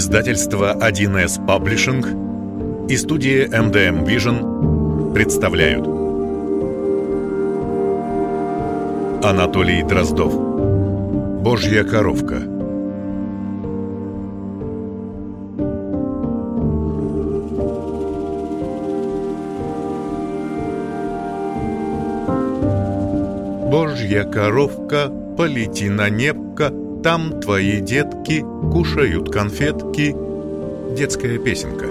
Издательство 1С Publishing и студия MDM Vision представляют. Анатолий Дроздов. Божья коровка Божья коровка, полети на небко, там твои детки кушают конфетки. Детская песенка.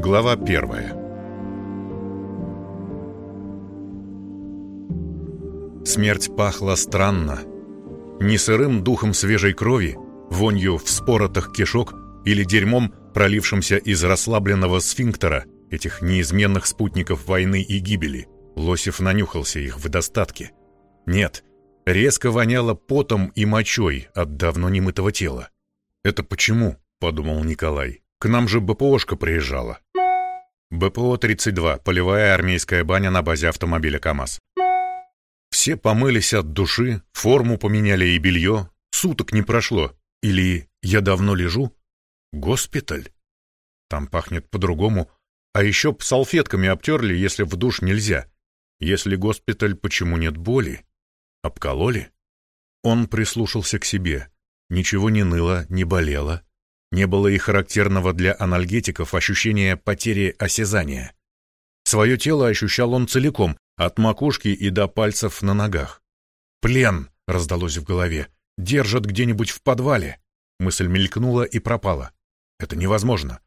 Глава первая. Смерть пахла странно. Не сырым духом свежей крови, вонью вспоротых кишок или дерьмом, пролившимся из расслабленного сфинктера, этих неизменных спутников войны и гибели. Лосев нанюхался их в достатке. Нет, резко воняло потом и мочой от давно немытого тела. «Это почему?» — подумал Николай. «К нам же БПОшка приезжала». БПО-32, полевая армейская баня на базе автомобиля КАМАЗ. Все помылись от души, форму поменяли и белье. Суток не прошло. Или я давно лежу? Госпиталь? Там пахнет по-другому. А еще салфетками обтерли, если в душ нельзя. Если госпиталь, почему нет боли? Обкололи? Он прислушался к себе. Ничего не ныло, не болело. Не было и характерного для анальгетиков ощущения потери осязания. Свое тело ощущал он целиком, от макушки и до пальцев на ногах. «Плен!» — раздалось в голове. «Держат где-нибудь в подвале!» Мысль мелькнула и пропала. «Это невозможно.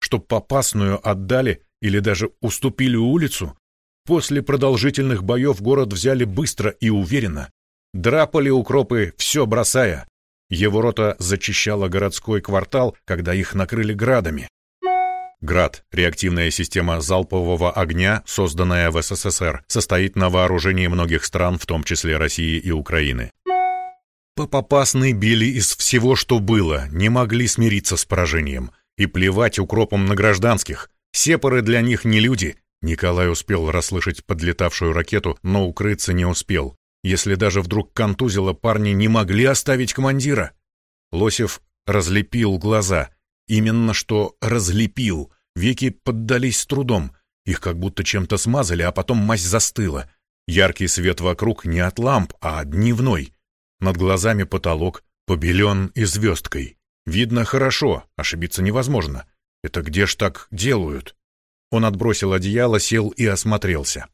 Чтоб попасную отдали или даже уступили улицу, После продолжительных боев город взяли быстро и уверенно. Драпали укропы, все бросая. Его рота зачищала городской квартал, когда их накрыли градами. ГРАД – реактивная система залпового огня, созданная в СССР, состоит на вооружении многих стран, в том числе России и Украины. Попопасны били из всего, что было, не могли смириться с поражением. И плевать укропом на гражданских. Сепары для них не люди, Николай успел расслышать подлетавшую ракету, но укрыться не успел. Если даже вдруг контузило, парни не могли оставить командира. Лосев разлепил глаза. Именно что разлепил. Веки поддались с трудом. Их как будто чем-то смазали, а потом мазь застыла. Яркий свет вокруг не от ламп, а дневной. Над глазами потолок побелен и звездкой. Видно хорошо, ошибиться невозможно. Это где ж так делают? Он отбросил одеяло, сел и осмотрелся.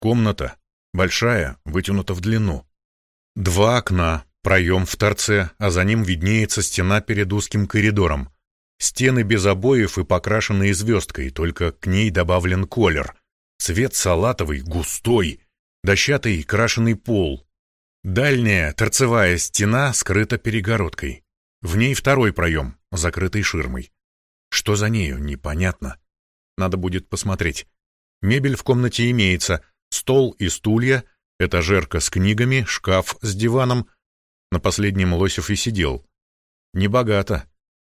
Комната большая, вытянута в длину. Два окна, проем в торце, а за ним виднеется стена перед узким коридором. Стены без обоев и покрашенные звездкой, только к ней добавлен колер. Цвет салатовый, густой, дощатый крашеный пол. Дальняя торцевая стена скрыта перегородкой. В ней второй проем, закрытый ширмой. Что за нею, непонятно. Надо будет посмотреть. Мебель в комнате имеется. Стол и стулья, этажерка с книгами, шкаф с диваном. На последнем Лосев и сидел. Небогато.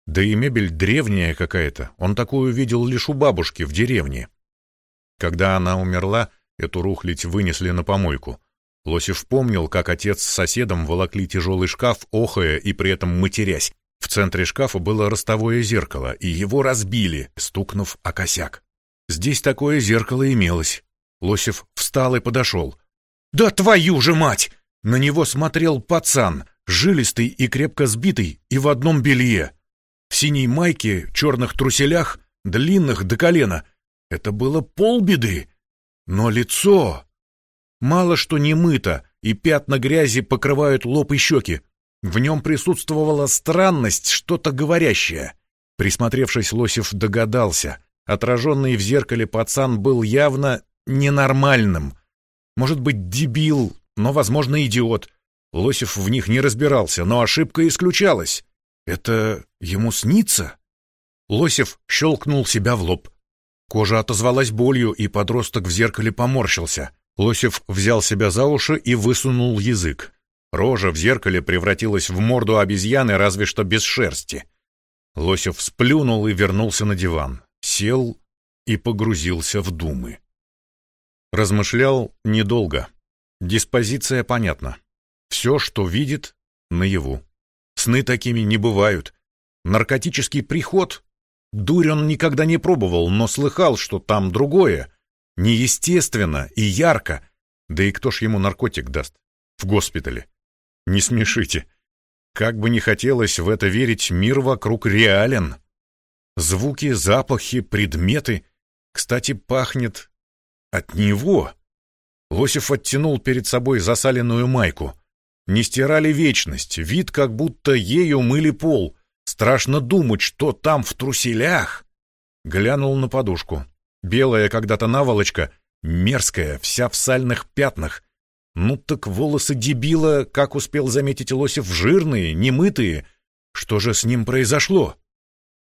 Да и мебель древняя какая-то. Он такую видел лишь у бабушки в деревне. Когда она умерла, эту рухлядь вынесли на помойку. Лосев помнил, как отец с соседом волокли тяжелый шкаф, охая и при этом матерясь. В центре шкафа было ростовое зеркало, и его разбили, стукнув о косяк. Здесь такое зеркало имелось. Лосев встал и подошел. «Да твою же мать!» На него смотрел пацан, жилистый и крепко сбитый, и в одном белье. В синей майке, черных труселях, длинных до колена. Это было полбеды. Но лицо... Мало что не мыто, и пятна грязи покрывают лоб и щеки. В нем присутствовала странность, что-то говорящее. Присмотревшись, Лосев догадался. Отраженный в зеркале пацан был явно ненормальным. Может быть, дебил, но, возможно, идиот. Лосев в них не разбирался, но ошибка исключалась. Это ему снится? Лосев щелкнул себя в лоб. Кожа отозвалась болью, и подросток в зеркале поморщился. Лосев взял себя за уши и высунул язык. Рожа в зеркале превратилась в морду обезьяны, разве что без шерсти. Лосев сплюнул и вернулся на диван. Сел и погрузился в думы. Размышлял недолго. Диспозиция понятна. Все, что видит, наяву. Сны такими не бывают. Наркотический приход? Дурь он никогда не пробовал, но слыхал, что там другое. Неестественно и ярко. Да и кто ж ему наркотик даст? В госпитале. Не смешите. Как бы не хотелось в это верить, мир вокруг реален. Звуки, запахи, предметы. Кстати, пахнет от него. Лосев оттянул перед собой засаленную майку. Не стирали вечность, вид, как будто ею мыли пол. Страшно думать, что там в труселях. Глянул на подушку. Белая когда-то наволочка, мерзкая, вся в сальных пятнах. Ну так волосы дебила, как успел заметить Лосев, жирные, немытые. Что же с ним произошло?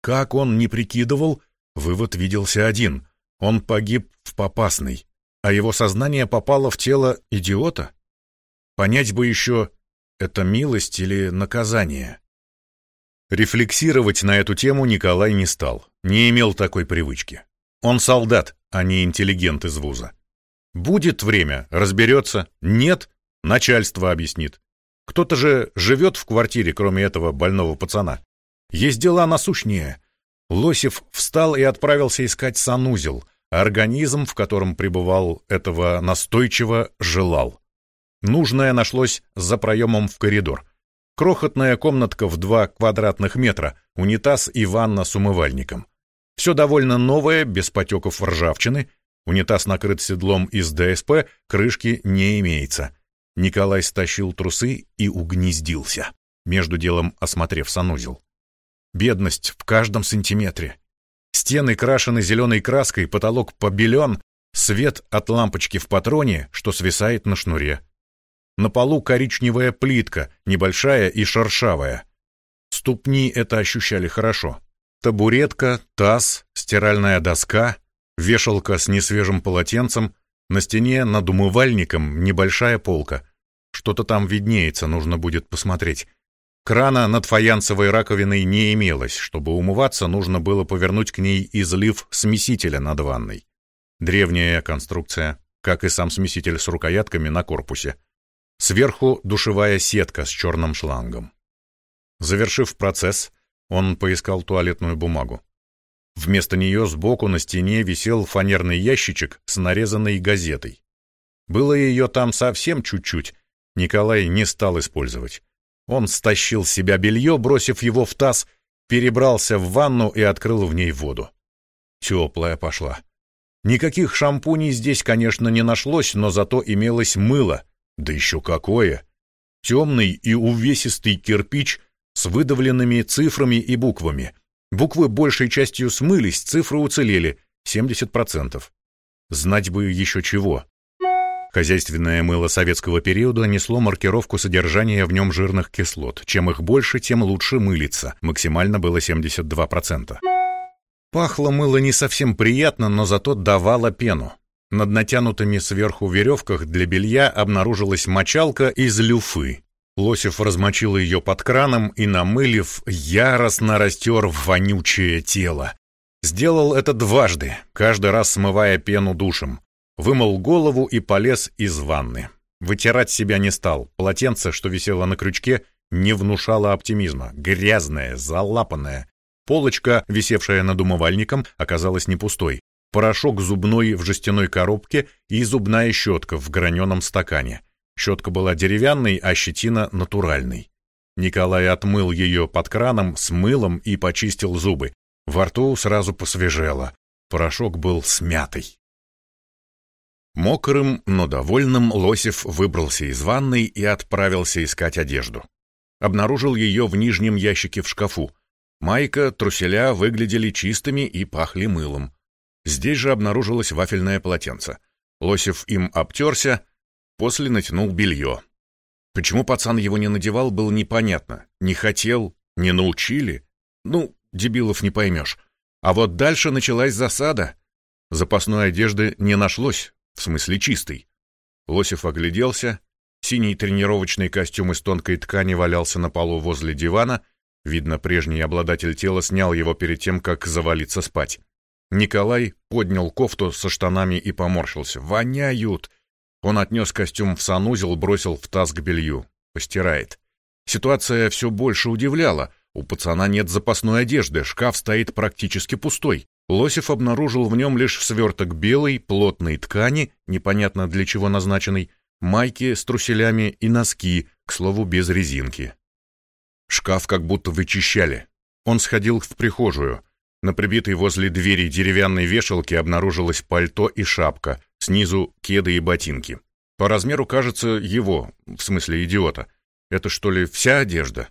Как он не прикидывал, вывод виделся один. Он погиб в попасной, а его сознание попало в тело идиота? Понять бы еще, это милость или наказание. Рефлексировать на эту тему Николай не стал, не имел такой привычки. Он солдат, а не интеллигент из вуза. Будет время, разберется. Нет, начальство объяснит. Кто-то же живет в квартире, кроме этого больного пацана. Есть дела насущнее. Лосев встал и отправился искать санузел. Организм, в котором пребывал, этого настойчиво желал. Нужное нашлось за проемом в коридор. Крохотная комнатка в два квадратных метра, унитаз и ванна с умывальником. Все довольно новое, без потеков ржавчины. Унитаз накрыт седлом из ДСП, крышки не имеется. Николай стащил трусы и угнездился, между делом осмотрев санузел. Бедность в каждом сантиметре. Стены крашены зеленой краской, потолок побелен, свет от лампочки в патроне, что свисает на шнуре. На полу коричневая плитка, небольшая и шершавая. Ступни это ощущали хорошо. Табуретка, таз, стиральная доска, вешалка с несвежим полотенцем, на стене над умывальником небольшая полка. Что-то там виднеется, нужно будет посмотреть. Крана над фаянсовой раковиной не имелось, чтобы умываться, нужно было повернуть к ней излив смесителя над ванной. Древняя конструкция, как и сам смеситель с рукоятками на корпусе. Сверху душевая сетка с черным шлангом. Завершив процесс, он поискал туалетную бумагу. Вместо нее сбоку на стене висел фанерный ящичек с нарезанной газетой. Было ее там совсем чуть-чуть, Николай не стал использовать. Он стащил с себя белье, бросив его в таз, перебрался в ванну и открыл в ней воду. Теплая пошла. Никаких шампуней здесь, конечно, не нашлось, но зато имелось мыло, да еще какое! Темный и увесистый кирпич с выдавленными цифрами и буквами. Буквы большей частью смылись, цифры уцелели, 70%. Знать бы еще чего. Хозяйственное мыло советского периода несло маркировку содержания в нем жирных кислот. Чем их больше, тем лучше мылиться. Максимально было 72%. Пахло мыло не совсем приятно, но зато давало пену. Над натянутыми сверху веревках для белья обнаружилась мочалка из люфы. Лосев размочил ее под краном и, намылив, яростно растер вонючее тело. Сделал это дважды, каждый раз смывая пену душем. Вымыл голову и полез из ванны. Вытирать себя не стал. Полотенце, что висело на крючке, не внушало оптимизма. Грязное, залапанное. Полочка, висевшая над умывальником, оказалась не пустой порошок зубной в жестяной коробке и зубная щетка в граненом стакане. Щетка была деревянной, а щетина натуральной. Николай отмыл ее под краном с мылом и почистил зубы. Во рту сразу посвежело. Порошок был смятый. Мокрым, но довольным Лосев выбрался из ванной и отправился искать одежду. Обнаружил ее в нижнем ящике в шкафу. Майка, труселя выглядели чистыми и пахли мылом. Здесь же обнаружилось вафельное полотенце. Лосев им обтерся, после натянул белье. Почему пацан его не надевал, было непонятно. Не хотел, не научили. Ну, дебилов не поймешь. А вот дальше началась засада. Запасной одежды не нашлось, в смысле чистой. Лосев огляделся. Синий тренировочный костюм из тонкой ткани валялся на полу возле дивана. Видно, прежний обладатель тела снял его перед тем, как завалиться спать. Николай поднял кофту со штанами и поморщился. «Воняют!» Он отнес костюм в санузел, бросил в таз к белью. Постирает. Ситуация все больше удивляла. У пацана нет запасной одежды, шкаф стоит практически пустой. Лосев обнаружил в нем лишь сверток белой, плотной ткани, непонятно для чего назначенной, майки с труселями и носки, к слову, без резинки. Шкаф как будто вычищали. Он сходил в прихожую. На прибитой возле двери деревянной вешалке обнаружилось пальто и шапка, снизу кеды и ботинки. По размеру кажется его, в смысле идиота. Это что ли вся одежда?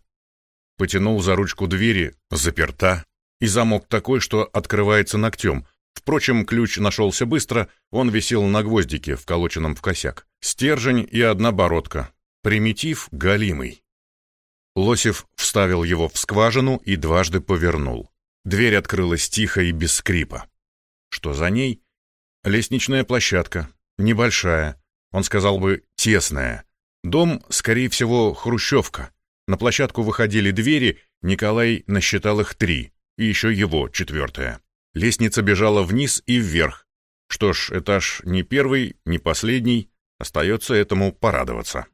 Потянул за ручку двери, заперта, и замок такой, что открывается ногтем. Впрочем, ключ нашелся быстро, он висел на гвоздике, вколоченном в косяк. Стержень и одна бородка. Примитив галимый. Лосев вставил его в скважину и дважды повернул. Дверь открылась тихо и без скрипа. Что за ней? Лестничная площадка. Небольшая. Он сказал бы, тесная. Дом, скорее всего, хрущевка. На площадку выходили двери, Николай насчитал их три, и еще его, четвертая. Лестница бежала вниз и вверх. Что ж, этаж не первый, не последний, остается этому порадоваться.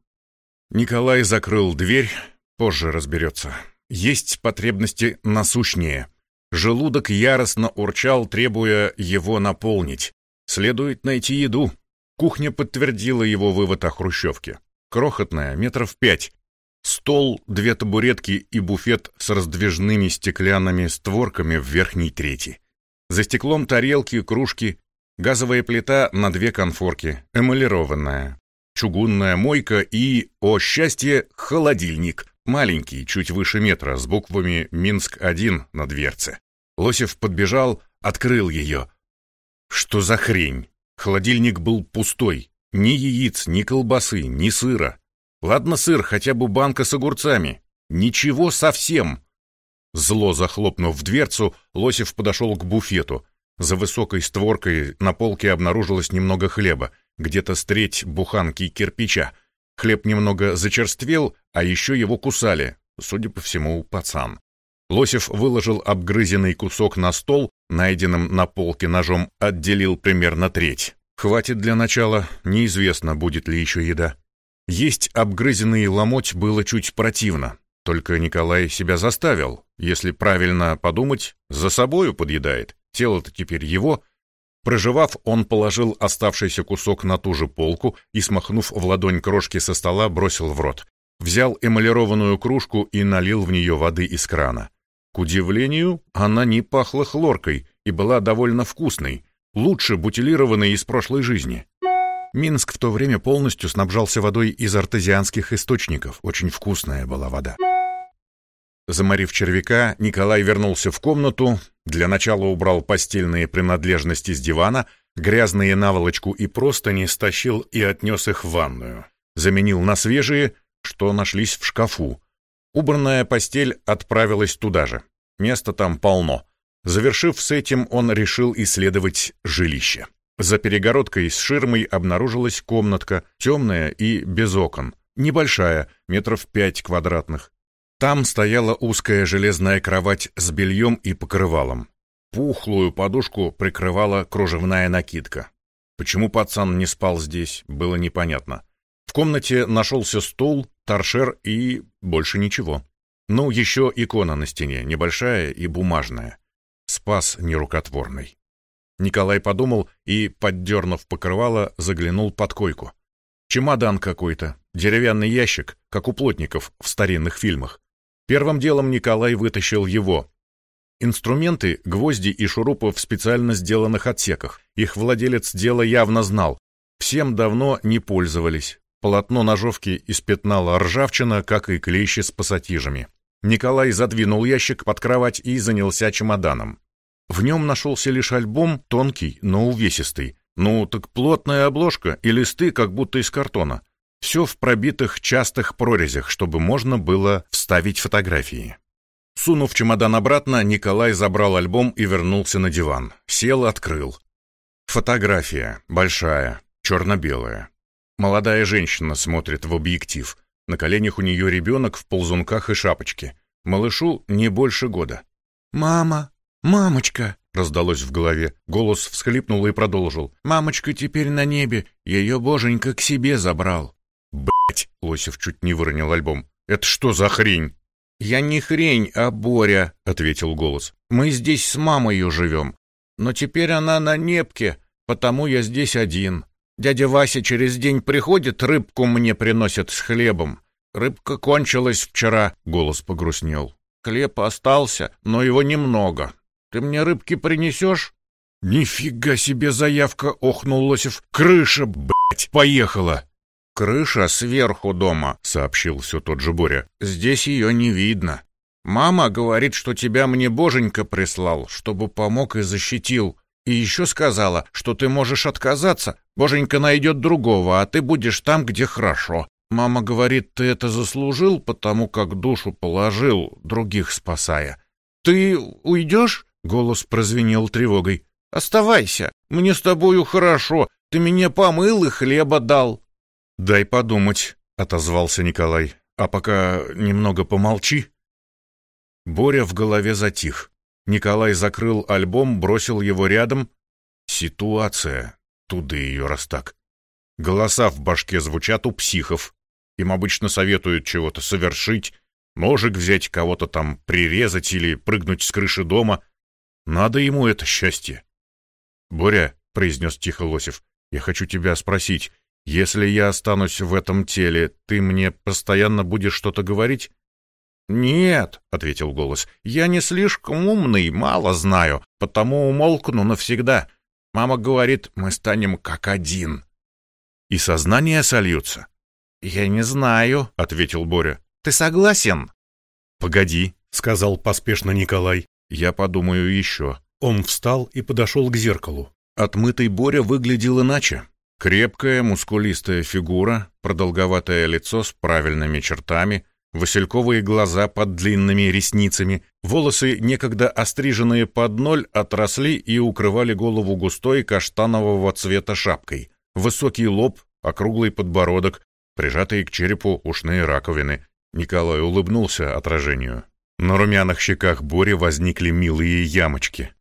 Николай закрыл дверь, позже разберется. Есть потребности насущнее. Желудок яростно урчал, требуя его наполнить. Следует найти еду. Кухня подтвердила его вывод о хрущевке. Крохотная, метров пять. Стол, две табуретки и буфет с раздвижными стеклянными створками в верхней трети. За стеклом тарелки, кружки, газовая плита на две конфорки, эмалированная, чугунная мойка и, о счастье, холодильник, маленький, чуть выше метра, с буквами «Минск-1» на дверце. Лосев подбежал, открыл ее. Что за хрень? Холодильник был пустой. Ни яиц, ни колбасы, ни сыра. Ладно сыр, хотя бы банка с огурцами. Ничего совсем. Зло захлопнув дверцу, Лосев подошел к буфету. За высокой створкой на полке обнаружилось немного хлеба, где-то с треть буханки кирпича. Хлеб немного зачерствел, а еще его кусали, судя по всему, пацан. Лосев выложил обгрызенный кусок на стол, найденным на полке ножом отделил примерно треть. Хватит для начала, неизвестно, будет ли еще еда. Есть обгрызенный ломоть было чуть противно, только Николай себя заставил. Если правильно подумать, за собою подъедает. Тело-то теперь его. Проживав, он положил оставшийся кусок на ту же полку и, смахнув в ладонь крошки со стола, бросил в рот. Взял эмалированную кружку и налил в нее воды из крана. К удивлению, она не пахла хлоркой и была довольно вкусной, лучше бутилированной из прошлой жизни. Минск в то время полностью снабжался водой из артезианских источников, очень вкусная была вода. Заморив червяка, Николай вернулся в комнату, для начала убрал постельные принадлежности с дивана, грязные наволочку и простыни стащил и отнес их в ванную. Заменил на свежие, что нашлись в шкафу. Убранная постель отправилась туда же. Места там полно. Завершив с этим, он решил исследовать жилище. За перегородкой с ширмой обнаружилась комнатка, темная и без окон. Небольшая, метров пять квадратных. Там стояла узкая железная кровать с бельем и покрывалом. Пухлую подушку прикрывала кружевная накидка. Почему пацан не спал здесь, было непонятно. В комнате нашелся стул, торшер и больше ничего. Ну, еще икона на стене, небольшая и бумажная. Спас нерукотворный. Николай подумал и, поддернув покрывало, заглянул под койку. Чемодан какой-то, деревянный ящик, как у плотников в старинных фильмах. Первым делом Николай вытащил его. Инструменты, гвозди и шурупы в специально сделанных отсеках. Их владелец дела явно знал. Всем давно не пользовались. Полотно ножовки испятнало ржавчина, как и клещи с пассатижами. Николай задвинул ящик под кровать и занялся чемоданом. В нем нашелся лишь альбом, тонкий, но увесистый. Ну, так плотная обложка и листы, как будто из картона. Все в пробитых частых прорезях, чтобы можно было вставить фотографии. Сунув чемодан обратно, Николай забрал альбом и вернулся на диван. Сел, открыл. Фотография. Большая. Черно-белая. Молодая женщина смотрит в объектив. На коленях у нее ребенок в ползунках и шапочке. Малышу не больше года. «Мама! Мамочка!» раздалось в голове. Голос всхлипнул и продолжил. «Мамочка теперь на небе. Ее боженька к себе забрал». Блять! Лосев чуть не выронил альбом. Это что за хрень?» «Я не хрень, а Боря», — ответил голос. «Мы здесь с мамой живем. Но теперь она на Непке, потому я здесь один. Дядя Вася через день приходит, рыбку мне приносит с хлебом. Рыбка кончилась вчера», — голос погрустнел. «Хлеб остался, но его немного. Ты мне рыбки принесешь?» «Нифига себе заявка!» — охнул Лосев. «Крыша, блядь, поехала!» «Крыша сверху дома», — сообщил все тот же Боря. «Здесь ее не видно. Мама говорит, что тебя мне Боженька прислал, чтобы помог и защитил. И еще сказала, что ты можешь отказаться. Боженька найдет другого, а ты будешь там, где хорошо. Мама говорит, ты это заслужил, потому как душу положил, других спасая. Ты уйдешь?» — голос прозвенел тревогой. «Оставайся, мне с тобою хорошо, ты меня помыл и хлеба дал». «Дай подумать», — отозвался Николай. «А пока немного помолчи». Боря в голове затих. Николай закрыл альбом, бросил его рядом. Ситуация. Туды ее раз так. Голоса в башке звучат у психов. Им обычно советуют чего-то совершить, ножик взять, кого-то там прирезать или прыгнуть с крыши дома. Надо ему это счастье. «Боря», — произнес тихо Лосев, — «я хочу тебя спросить, если я останусь в этом теле, ты мне постоянно будешь что-то говорить? Нет, ответил голос. Я не слишком умный, мало знаю, потому умолкну навсегда. Мама говорит, мы станем как один. И сознание сольются. Я не знаю, ответил Боря. Ты согласен? Погоди, сказал поспешно Николай. Я подумаю еще. Он встал и подошел к зеркалу. Отмытый Боря выглядел иначе. Крепкая, мускулистая фигура, продолговатое лицо с правильными чертами, васильковые глаза под длинными ресницами, волосы, некогда остриженные под ноль, отросли и укрывали голову густой каштанового цвета шапкой. Высокий лоб, округлый подбородок, прижатые к черепу ушные раковины. Николай улыбнулся отражению. На румяных щеках Бори возникли милые ямочки.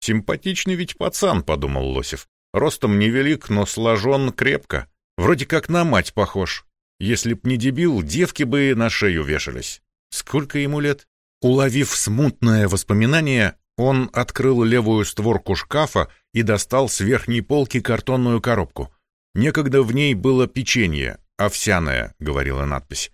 «Симпатичный ведь пацан», — подумал Лосев. Ростом невелик, но сложен крепко. Вроде как на мать похож. Если б не дебил, девки бы на шею вешались. Сколько ему лет? Уловив смутное воспоминание, он открыл левую створку шкафа и достал с верхней полки картонную коробку. Некогда в ней было печенье, овсяное, говорила надпись.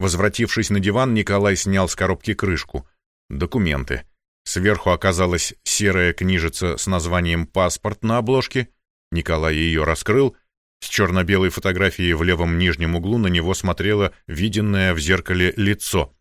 Возвратившись на диван, Николай снял с коробки крышку. Документы. Сверху оказалась серая книжица с названием «Паспорт» на обложке, Николай ее раскрыл. С черно-белой фотографией в левом нижнем углу на него смотрело виденное в зеркале лицо.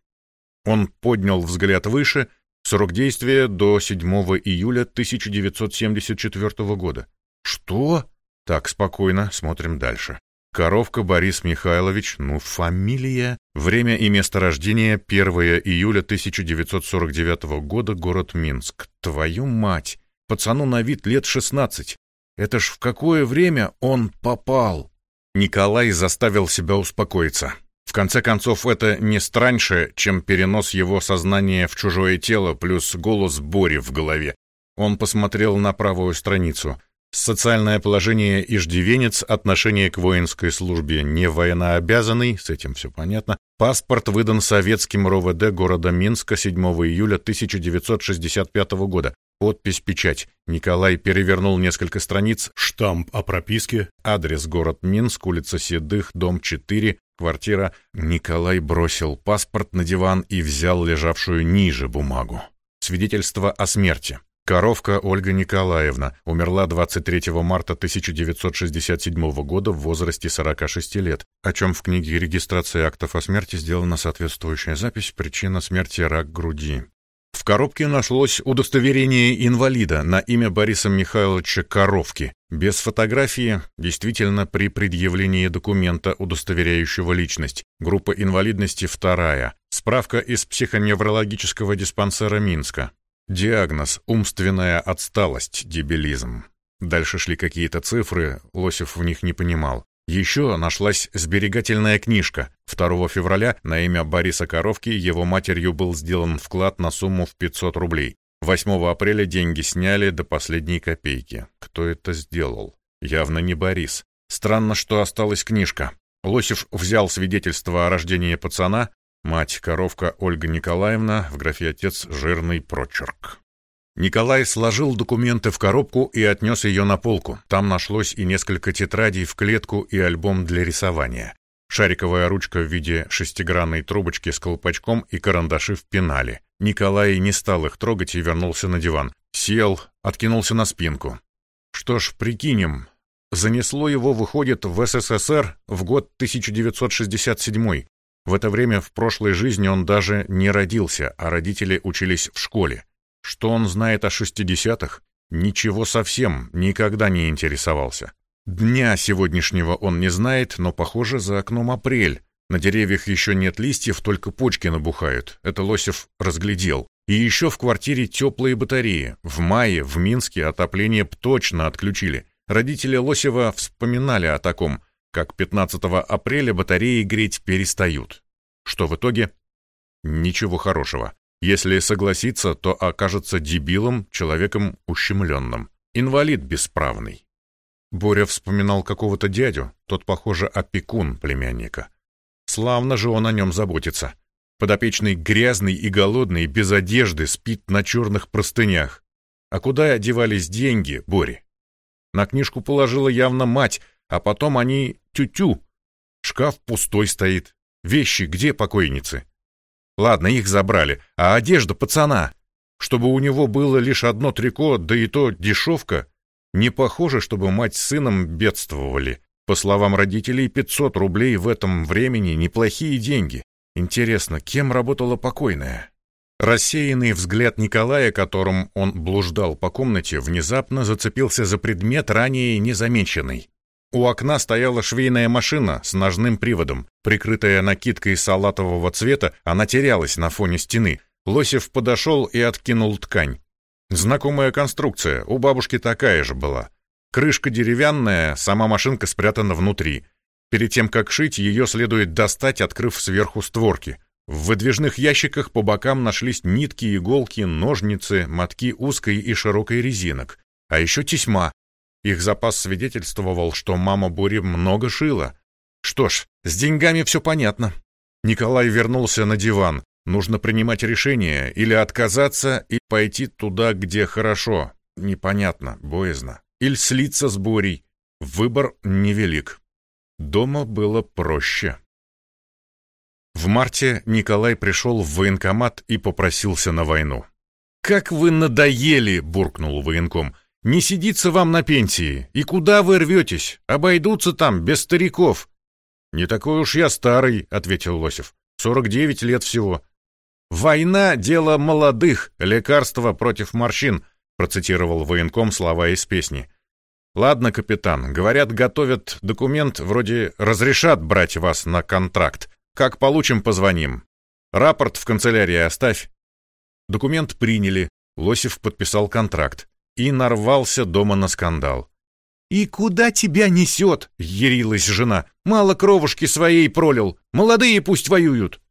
Он поднял взгляд выше. Срок действия до 7 июля 1974 года. Что? Так, спокойно, смотрим дальше. Коровка Борис Михайлович, ну, фамилия. Время и место рождения 1 июля 1949 года, город Минск. Твою мать! Пацану на вид лет 16. Это ж в какое время он попал? Николай заставил себя успокоиться. В конце концов, это не страньше, чем перенос его сознания в чужое тело плюс голос Бори в голове. Он посмотрел на правую страницу. Социальное положение иждивенец, отношение к воинской службе не военнообязанный, с этим все понятно. Паспорт выдан советским РОВД города Минска 7 июля 1965 года. Подпись «Печать». Николай перевернул несколько страниц. Штамп о прописке. Адрес город Минск, улица Седых, дом 4, квартира. Николай бросил паспорт на диван и взял лежавшую ниже бумагу. Свидетельство о смерти. Коровка Ольга Николаевна умерла 23 марта 1967 года в возрасте 46 лет, о чем в книге регистрации актов о смерти сделана соответствующая запись «Причина смерти – рак груди». В коробке нашлось удостоверение инвалида на имя Бориса Михайловича Коровки. Без фотографии, действительно, при предъявлении документа, удостоверяющего личность. Группа инвалидности вторая. Справка из психоневрологического диспансера Минска. Диагноз – умственная отсталость, дебилизм. Дальше шли какие-то цифры, Лосев в них не понимал. Еще нашлась сберегательная книжка. 2 февраля на имя Бориса Коровки его матерью был сделан вклад на сумму в 500 рублей. 8 апреля деньги сняли до последней копейки. Кто это сделал? Явно не Борис. Странно, что осталась книжка. Лосев взял свидетельство о рождении пацана. Мать-коровка Ольга Николаевна, в графе «Отец» жирный прочерк. Николай сложил документы в коробку и отнес ее на полку. Там нашлось и несколько тетрадей в клетку и альбом для рисования. Шариковая ручка в виде шестигранной трубочки с колпачком и карандаши в пенале. Николай не стал их трогать и вернулся на диван. Сел, откинулся на спинку. Что ж, прикинем. Занесло его, выходит, в СССР в год 1967 в это время в прошлой жизни он даже не родился, а родители учились в школе. Что он знает о шестидесятых? Ничего совсем, никогда не интересовался. Дня сегодняшнего он не знает, но, похоже, за окном апрель. На деревьях еще нет листьев, только почки набухают. Это Лосев разглядел. И еще в квартире теплые батареи. В мае в Минске отопление точно отключили. Родители Лосева вспоминали о таком как 15 апреля батареи греть перестают. Что в итоге? Ничего хорошего. Если согласиться, то окажется дебилом, человеком ущемленным. Инвалид бесправный. Боря вспоминал какого-то дядю, тот, похоже, опекун племянника. Славно же он о нем заботится. Подопечный грязный и голодный, без одежды, спит на черных простынях. А куда одевались деньги, Бори? На книжку положила явно мать, а потом они тю-тю. Шкаф пустой стоит. Вещи где покойницы? Ладно, их забрали. А одежда пацана? Чтобы у него было лишь одно трико, да и то дешевка? Не похоже, чтобы мать с сыном бедствовали. По словам родителей, 500 рублей в этом времени неплохие деньги. Интересно, кем работала покойная? Рассеянный взгляд Николая, которым он блуждал по комнате, внезапно зацепился за предмет, ранее незамеченный. У окна стояла швейная машина с ножным приводом. Прикрытая накидкой салатового цвета, она терялась на фоне стены. Лосев подошел и откинул ткань. Знакомая конструкция, у бабушки такая же была. Крышка деревянная, сама машинка спрятана внутри. Перед тем, как шить, ее следует достать, открыв сверху створки. В выдвижных ящиках по бокам нашлись нитки, иголки, ножницы, мотки узкой и широкой резинок. А еще тесьма, их запас свидетельствовал, что мама Бури много шила. Что ж, с деньгами все понятно. Николай вернулся на диван. Нужно принимать решение или отказаться и пойти туда, где хорошо. Непонятно, боязно. Или слиться с Борей. Выбор невелик. Дома было проще. В марте Николай пришел в военкомат и попросился на войну. «Как вы надоели!» — буркнул военком. Не сидится вам на пенсии. И куда вы рветесь? Обойдутся там, без стариков. Не такой уж я старый, ответил Лосев. Сорок девять лет всего. Война — дело молодых, лекарство против морщин, процитировал военком слова из песни. Ладно, капитан, говорят, готовят документ, вроде разрешат брать вас на контракт. Как получим, позвоним. Рапорт в канцелярии оставь. Документ приняли. Лосев подписал контракт и нарвался дома на скандал. «И куда тебя несет?» — ярилась жена. «Мало кровушки своей пролил. Молодые пусть воюют».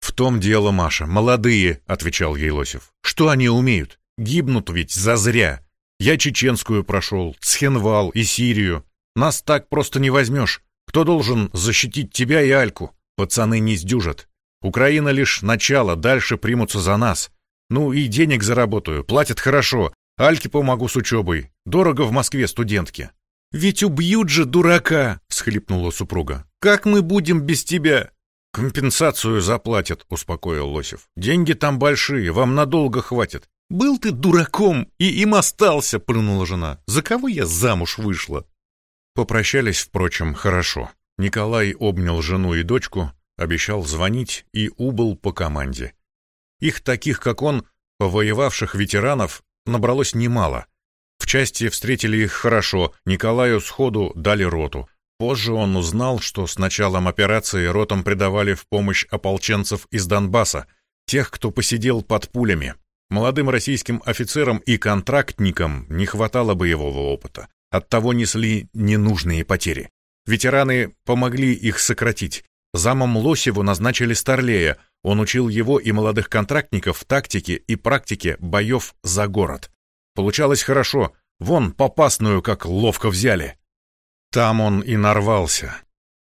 «В том дело, Маша, молодые», — отвечал ей Лосев. «Что они умеют? Гибнут ведь зазря. Я чеченскую прошел, Цхенвал и Сирию. Нас так просто не возьмешь. Кто должен защитить тебя и Альку? Пацаны не сдюжат. Украина лишь начало, дальше примутся за нас. Ну и денег заработаю, платят хорошо, Альке помогу с учебой. Дорого в Москве студентке». «Ведь убьют же дурака!» — всхлипнула супруга. «Как мы будем без тебя?» «Компенсацию заплатят», — успокоил Лосев. «Деньги там большие, вам надолго хватит». «Был ты дураком и им остался», — плюнула жена. «За кого я замуж вышла?» Попрощались, впрочем, хорошо. Николай обнял жену и дочку, обещал звонить и убыл по команде. Их таких, как он, повоевавших ветеранов, набралось немало. В части встретили их хорошо, Николаю сходу дали роту. Позже он узнал, что с началом операции ротам придавали в помощь ополченцев из Донбасса, тех, кто посидел под пулями. Молодым российским офицерам и контрактникам не хватало боевого опыта. Оттого несли ненужные потери. Ветераны помогли их сократить. Замом Лосеву назначили Старлея, он учил его и молодых контрактников тактике и практике боев за город. Получалось хорошо, вон попасную как ловко взяли. Там он и нарвался.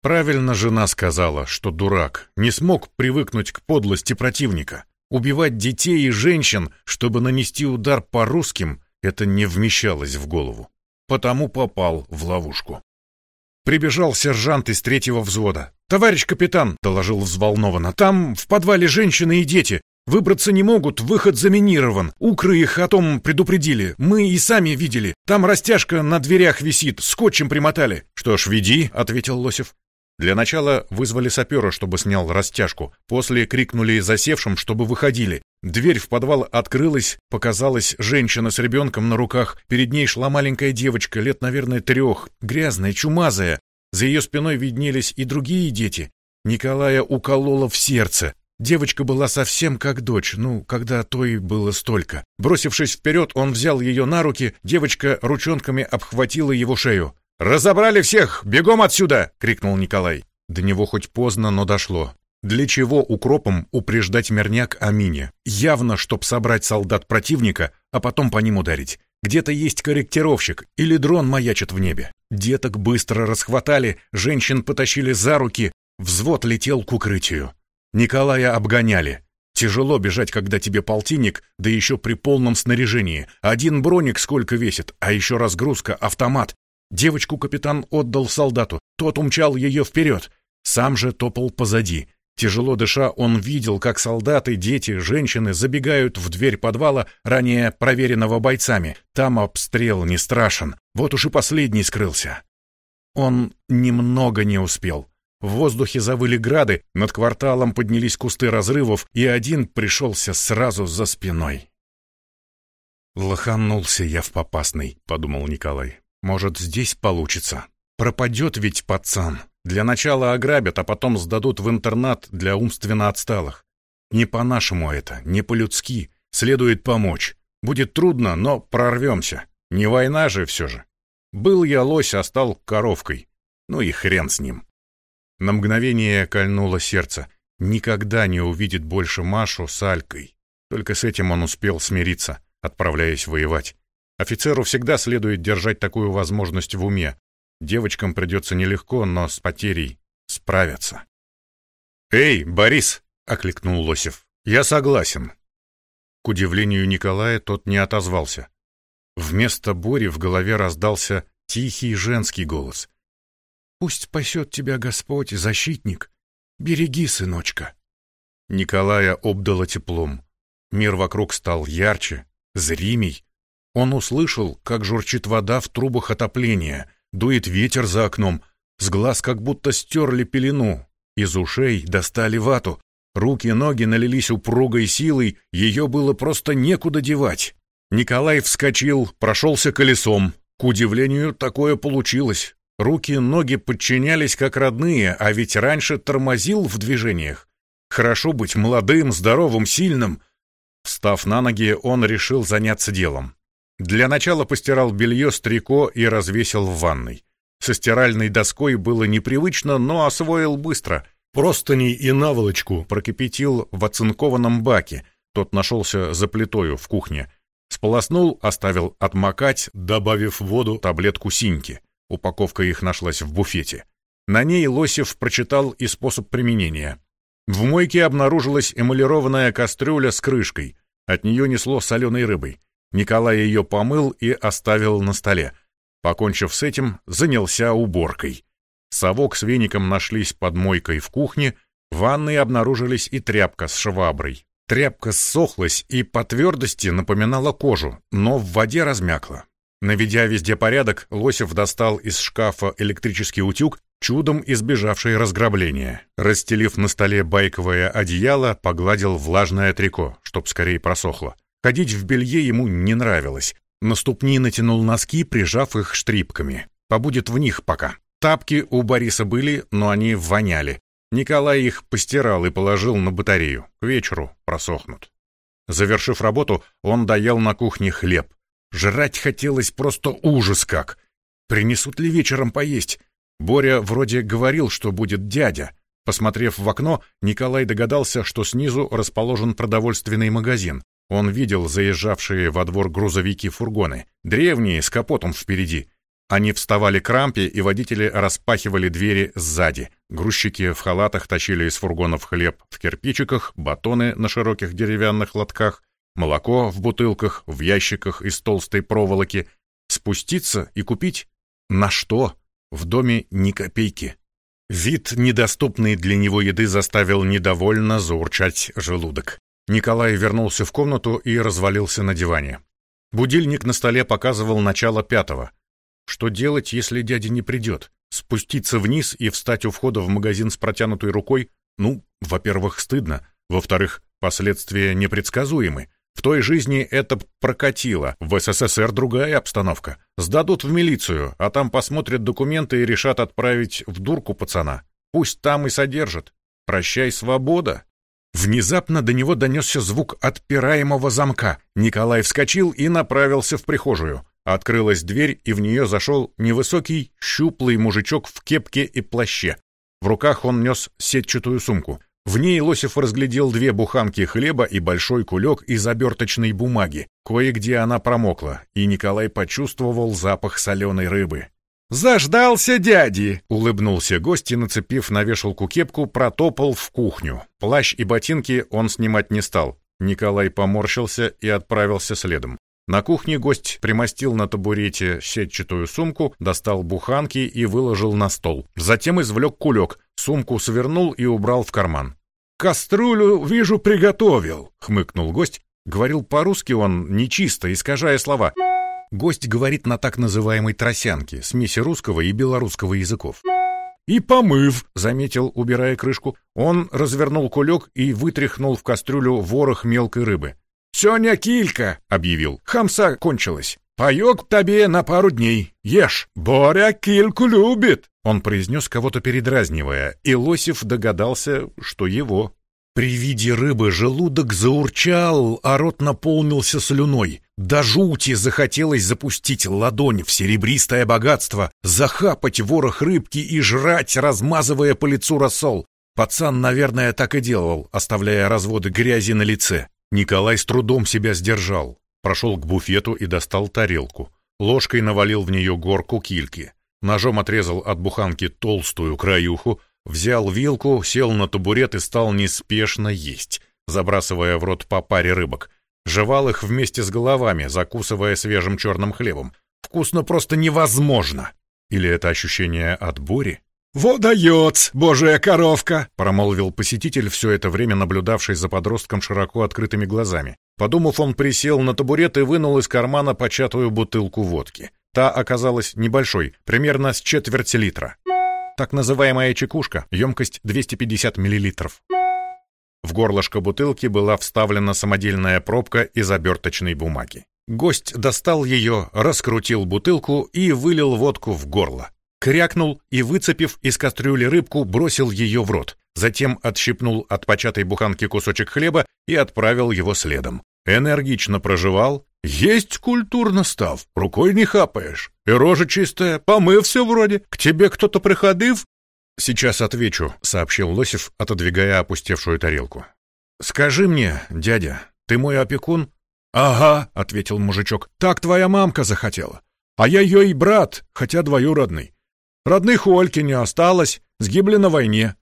Правильно жена сказала, что дурак, не смог привыкнуть к подлости противника. Убивать детей и женщин, чтобы нанести удар по русским, это не вмещалось в голову. Потому попал в ловушку. Прибежал сержант из третьего взвода. «Товарищ капитан», — доложил взволнованно, — «там в подвале женщины и дети. Выбраться не могут, выход заминирован. Укры их о том предупредили. Мы и сами видели. Там растяжка на дверях висит, скотчем примотали. Что ж, веди, ответил Лосев. Для начала вызвали сапера, чтобы снял растяжку. После крикнули засевшим, чтобы выходили. Дверь в подвал открылась, показалась женщина с ребенком на руках. Перед ней шла маленькая девочка, лет, наверное, трех, грязная, чумазая. За ее спиной виднелись и другие дети. Николая уколола в сердце. Девочка была совсем как дочь, ну, когда той было столько. Бросившись вперед, он взял ее на руки, девочка ручонками обхватила его шею. «Разобрали всех! Бегом отсюда!» — крикнул Николай. До него хоть поздно, но дошло. Для чего укропом упреждать мирняк о мине? Явно, чтоб собрать солдат противника, а потом по ним ударить. Где-то есть корректировщик или дрон маячит в небе. Деток быстро расхватали, женщин потащили за руки, взвод летел к укрытию. Николая обгоняли. Тяжело бежать, когда тебе полтинник, да еще при полном снаряжении. Один броник сколько весит, а еще разгрузка, автомат. Девочку капитан отдал солдату, тот умчал ее вперед. Сам же топал позади. Тяжело дыша, он видел, как солдаты, дети, женщины забегают в дверь подвала, ранее проверенного бойцами. Там обстрел не страшен. Вот уж и последний скрылся. Он немного не успел. В воздухе завыли грады, над кварталом поднялись кусты разрывов, и один пришелся сразу за спиной. «Лоханулся я в попасный», — подумал Николай. «Может, здесь получится? Пропадет ведь пацан. Для начала ограбят, а потом сдадут в интернат для умственно отсталых. Не по-нашему это, не по-людски. Следует помочь. Будет трудно, но прорвемся. Не война же все же. Был я лось, а стал коровкой. Ну и хрен с ним». На мгновение кольнуло сердце. Никогда не увидит больше Машу с Алькой. Только с этим он успел смириться, отправляясь воевать. Офицеру всегда следует держать такую возможность в уме. Девочкам придется нелегко, но с потерей справятся. «Эй, Борис!» — окликнул Лосев. «Я согласен». К удивлению Николая тот не отозвался. Вместо Бори в голове раздался тихий женский голос. Пусть спасет тебя Господь, защитник. Береги, сыночка. Николая обдало теплом. Мир вокруг стал ярче, зримей. Он услышал, как журчит вода в трубах отопления, дует ветер за окном, с глаз как будто стерли пелену, из ушей достали вату, руки и ноги налились упругой силой, ее было просто некуда девать. Николай вскочил, прошелся колесом. К удивлению, такое получилось. Руки и ноги подчинялись как родные, а ведь раньше тормозил в движениях. Хорошо быть молодым, здоровым, сильным. Встав на ноги, он решил заняться делом. Для начала постирал белье с трико и развесил в ванной. Со стиральной доской было непривычно, но освоил быстро. Простыни и наволочку прокипятил в оцинкованном баке. Тот нашелся за плитою в кухне. Сполоснул, оставил отмокать, добавив в воду таблетку синьки. Упаковка их нашлась в буфете. На ней Лосев прочитал и способ применения. В мойке обнаружилась эмалированная кастрюля с крышкой. От нее несло соленой рыбой. Николай ее помыл и оставил на столе. Покончив с этим, занялся уборкой. Совок с веником нашлись под мойкой в кухне, в ванной обнаружились и тряпка с шваброй. Тряпка ссохлась и по твердости напоминала кожу, но в воде размякла. Наведя везде порядок, Лосев достал из шкафа электрический утюг, чудом избежавший разграбления. Расстелив на столе байковое одеяло, погладил влажное трико, чтоб скорее просохло. Ходить в белье ему не нравилось. На ступни натянул носки, прижав их штрипками. Побудет в них пока. Тапки у Бориса были, но они воняли. Николай их постирал и положил на батарею. К вечеру просохнут. Завершив работу, он доел на кухне хлеб. Жрать хотелось просто ужас как. Принесут ли вечером поесть? Боря вроде говорил, что будет дядя. Посмотрев в окно, Николай догадался, что снизу расположен продовольственный магазин. Он видел заезжавшие во двор грузовики-фургоны, древние, с капотом впереди. Они вставали к рампе, и водители распахивали двери сзади. Грузчики в халатах тащили из фургонов хлеб в кирпичиках, батоны на широких деревянных лотках, молоко в бутылках, в ящиках из толстой проволоки. Спуститься и купить? На что? В доме ни копейки. Вид недоступной для него еды заставил недовольно заурчать желудок. Николай вернулся в комнату и развалился на диване. Будильник на столе показывал начало пятого. Что делать, если дядя не придет? Спуститься вниз и встать у входа в магазин с протянутой рукой? Ну, во-первых, стыдно. Во-вторых, последствия непредсказуемы. В той жизни это прокатило, в СССР другая обстановка. Сдадут в милицию, а там посмотрят документы и решат отправить в дурку пацана. Пусть там и содержат. Прощай, свобода. Внезапно до него донесся звук отпираемого замка. Николай вскочил и направился в прихожую. Открылась дверь, и в нее зашел невысокий, щуплый мужичок в кепке и плаще. В руках он нес сетчатую сумку. В ней Лосев разглядел две буханки хлеба и большой кулек из оберточной бумаги. Кое-где она промокла, и Николай почувствовал запах соленой рыбы. «Заждался дяди!» — улыбнулся гость и, нацепив на вешалку кепку, протопал в кухню. Плащ и ботинки он снимать не стал. Николай поморщился и отправился следом. На кухне гость примостил на табурете сетчатую сумку, достал буханки и выложил на стол. Затем извлек кулек, сумку свернул и убрал в карман. «Кастрюлю, вижу, приготовил», — хмыкнул гость. Говорил по-русски он нечисто, искажая слова. Гость говорит на так называемой тросянке, смеси русского и белорусского языков. «И помыв», — заметил, убирая крышку. Он развернул кулек и вытряхнул в кастрюлю ворох мелкой рыбы. «Сёня килька», — объявил. «Хамса кончилась. Паёк тебе на пару дней. Ешь. Боря кильку любит». Он произнес кого-то передразнивая, и Лосев догадался, что его. При виде рыбы желудок заурчал, а рот наполнился слюной. До жути захотелось запустить ладонь в серебристое богатство, захапать ворох рыбки и жрать, размазывая по лицу рассол. Пацан, наверное, так и делал, оставляя разводы грязи на лице. Николай с трудом себя сдержал. Прошел к буфету и достал тарелку. Ложкой навалил в нее горку кильки. Ножом отрезал от буханки толстую краюху, взял вилку, сел на табурет и стал неспешно есть, забрасывая в рот по паре рыбок. Жевал их вместе с головами, закусывая свежим черным хлебом. Вкусно просто невозможно. Или это ощущение от бури? «Водоец, божья коровка!» — промолвил посетитель, все это время наблюдавший за подростком широко открытыми глазами. Подумав, он присел на табурет и вынул из кармана початую бутылку водки. Та оказалась небольшой, примерно с четверть литра. Так называемая чекушка, емкость 250 миллилитров. В горлышко бутылки была вставлена самодельная пробка из оберточной бумаги. Гость достал ее, раскрутил бутылку и вылил водку в горло. Крякнул и, выцепив из кастрюли рыбку, бросил ее в рот. Затем отщипнул от початой буханки кусочек хлеба и отправил его следом. Энергично проживал, есть культурно став, рукой не хапаешь. И рожа чистая, помыв все вроде. К тебе кто-то приходив? Сейчас отвечу, сообщил Лосев, отодвигая опустевшую тарелку. Скажи мне, дядя, ты мой опекун? Ага, ответил мужичок. Так твоя мамка захотела. А я ее и брат, хотя двоюродный. Родных у Ольки не осталось, сгибли на войне.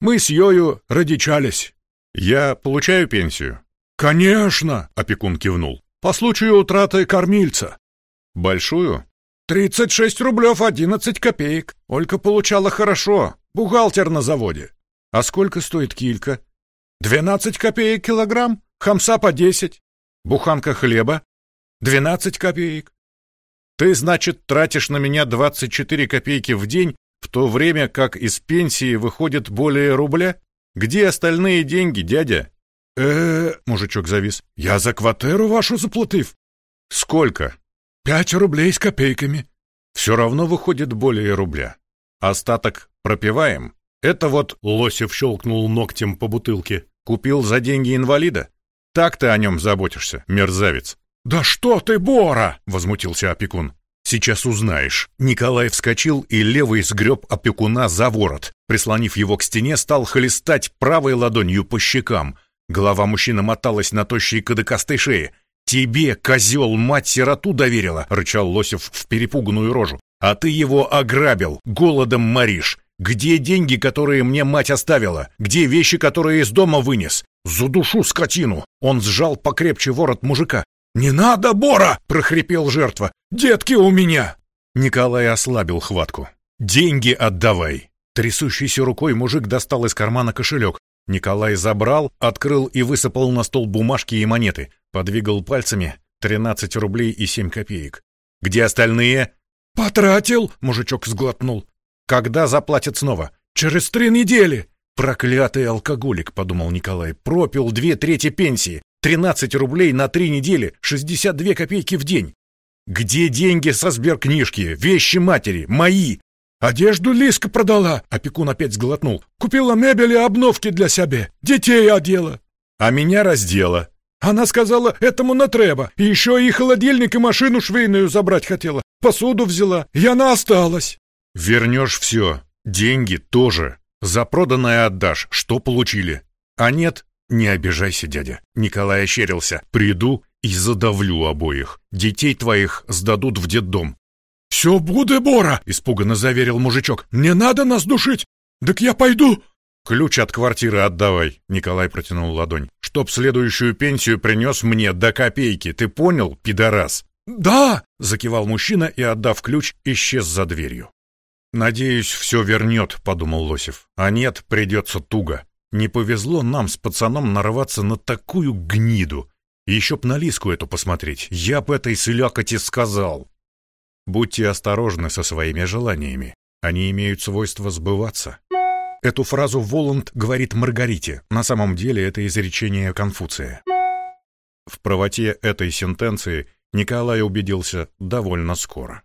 Мы с Йою родичались. Я получаю пенсию? Конечно, опекун кивнул. По случаю утраты кормильца. Большую? Тридцать шесть рублев одиннадцать копеек. Олька получала хорошо. Бухгалтер на заводе. А сколько стоит килька? Двенадцать копеек килограмм. Хамса по десять. Буханка хлеба? Двенадцать копеек. Ты, значит, тратишь на меня двадцать четыре копейки в день, в то время как из пенсии выходит более рубля? Где остальные деньги, дядя? Э мужичок завис. «Я за квартиру вашу заплатив». «Сколько?» «Пять рублей с копейками». «Все равно выходит более рубля. Остаток пропиваем. Это вот Лосев щелкнул ногтем по бутылке. Купил за деньги инвалида? Так ты о нем заботишься, мерзавец». «Да что ты, Бора!» — возмутился опекун. «Сейчас узнаешь». Николай вскочил и левый сгреб опекуна за ворот. Прислонив его к стене, стал холестать правой ладонью по щекам. Голова мужчины моталась на тощей кадыкастой шее. «Тебе, козел, мать сироту доверила!» — рычал Лосев в перепуганную рожу. А ты его ограбил, голодом моришь. Где деньги, которые мне мать оставила? Где вещи, которые из дома вынес? За душу скотину!» Он сжал покрепче ворот мужика. «Не надо, Бора!» — прохрипел жертва. «Детки у меня!» Николай ослабил хватку. «Деньги отдавай!» Трясущейся рукой мужик достал из кармана кошелек. Николай забрал, открыл и высыпал на стол бумажки и монеты. Подвигал пальцами. Тринадцать рублей и семь копеек. «Где остальные?» «Потратил!» — мужичок сглотнул. «Когда заплатят снова?» «Через три недели!» «Проклятый алкоголик», — подумал Николай. «Пропил две трети пенсии. Тринадцать рублей на три недели, шестьдесят две копейки в день. Где деньги со сберкнижки? Вещи матери, мои!» «Одежду Лиска продала!» — опекун опять сглотнул. «Купила мебель и обновки для себя. Детей одела». «А меня раздела». Она сказала, этому на треба. И еще и холодильник, и машину швейную забрать хотела. Посуду взяла. И она осталась. «Вернешь все. Деньги тоже. За проданное отдашь. Что получили? А нет, не обижайся, дядя». Николай ощерился. «Приду и задавлю обоих. Детей твоих сдадут в детдом. «Все буде, Бора!» — испуганно заверил мужичок. «Не надо нас душить! Так я пойду!» «Ключ от квартиры отдавай», — Николай протянул ладонь. «Чтоб следующую пенсию принес мне до копейки, ты понял, пидорас?» «Да!» — закивал мужчина и, отдав ключ, исчез за дверью. «Надеюсь, все вернет», — подумал Лосев. «А нет, придется туго. Не повезло нам с пацаном нарваться на такую гниду. Еще б на Лиску эту посмотреть. Я б этой слякоти сказал». Будьте осторожны со своими желаниями. Они имеют свойство сбываться. Эту фразу Воланд говорит Маргарите. На самом деле это изречение Конфуция. В правоте этой сентенции Николай убедился довольно скоро.